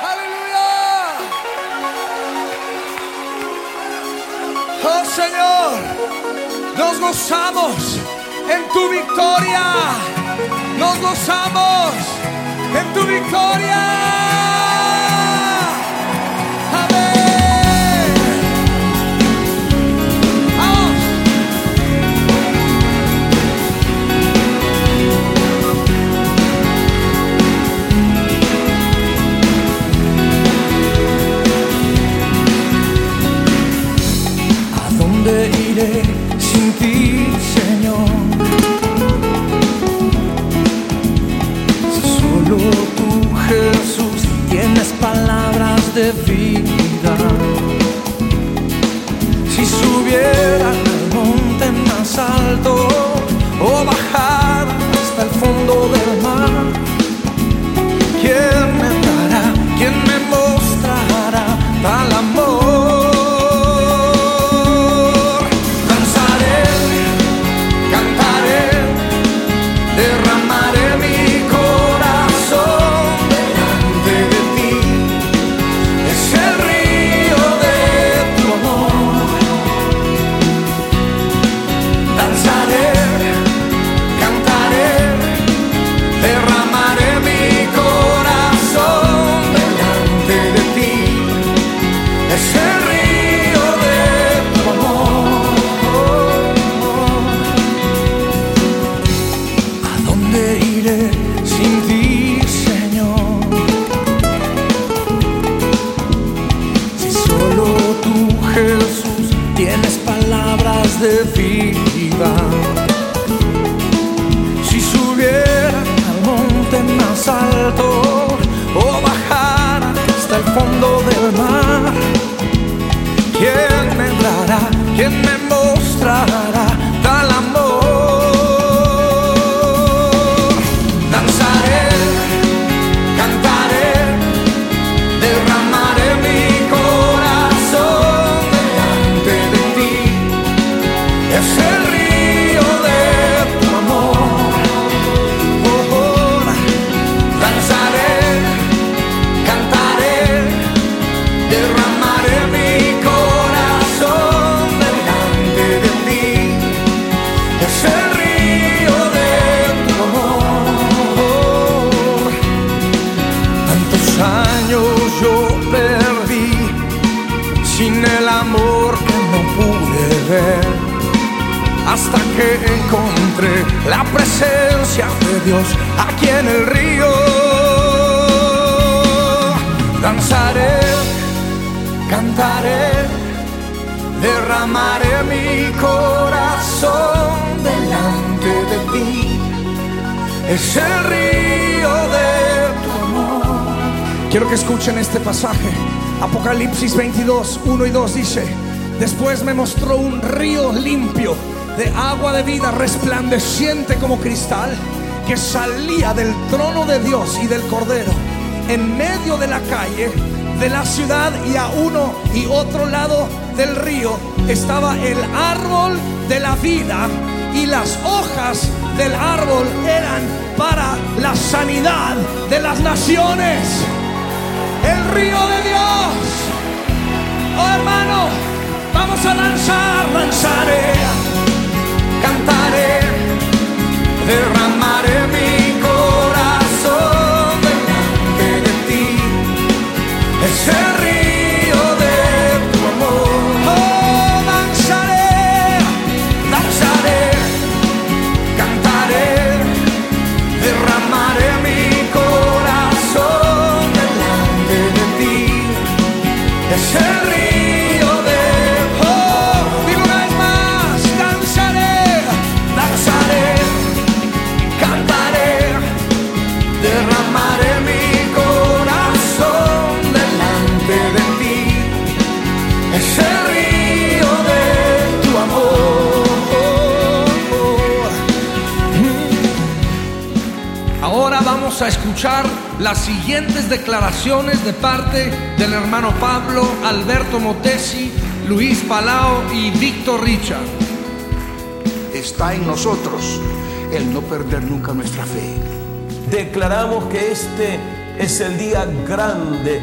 Aleluya. Oh Señor, nos gozamos en tu victoria. Nos gozamos every o bajara hasta el fondo del mar, ¿quién me dará? ¿Quién me Hasta que encontré la presencia de Dios aquí en el río. Danzaré, cantaré, derramaré mi corazón delante de ti. Es el río de tu amor. Quiero que escuchen este pasaje. Apocalipsis 22, 1 y 2 dice, después me mostró un río limpio de agua de vida resplandeciente como cristal que salía del trono de Dios y del Cordero en medio de la calle de la ciudad y a uno y otro lado del río estaba el árbol de la vida y las hojas del árbol eran para la sanidad de las naciones. El río de Dios. Oh hermano, vamos a lanzar, lanzaré, escuchar las siguientes declaraciones de parte del hermano Pablo, Alberto Motesi, Luis Palao y Víctor Richard. Está en nosotros el no perder nunca nuestra fe. Declaramos que este es el día grande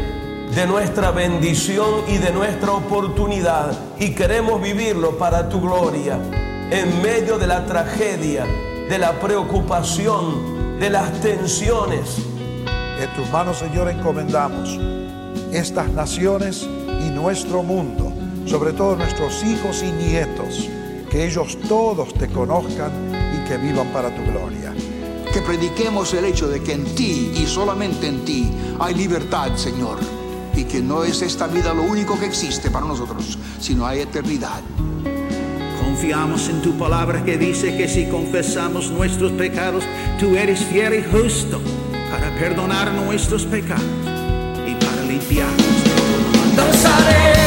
de nuestra bendición y de nuestra oportunidad y queremos vivirlo para tu gloria en medio de la tragedia, de la preocupación, de las tensiones. En tus manos, Señor, encomendamos estas naciones y nuestro mundo, sobre todo nuestros hijos y nietos, que ellos todos te conozcan y que vivan para tu gloria. Que prediquemos el hecho de que en ti y solamente en ti hay libertad, Señor, y que no es esta vida lo único que existe para nosotros, sino hay eternidad. Confiamos en tu palabra que dice que si confesamos nuestros pecados, tú eres fiel y justo para perdonar nuestros pecados y para limpiarnos. Cantaré, derramaré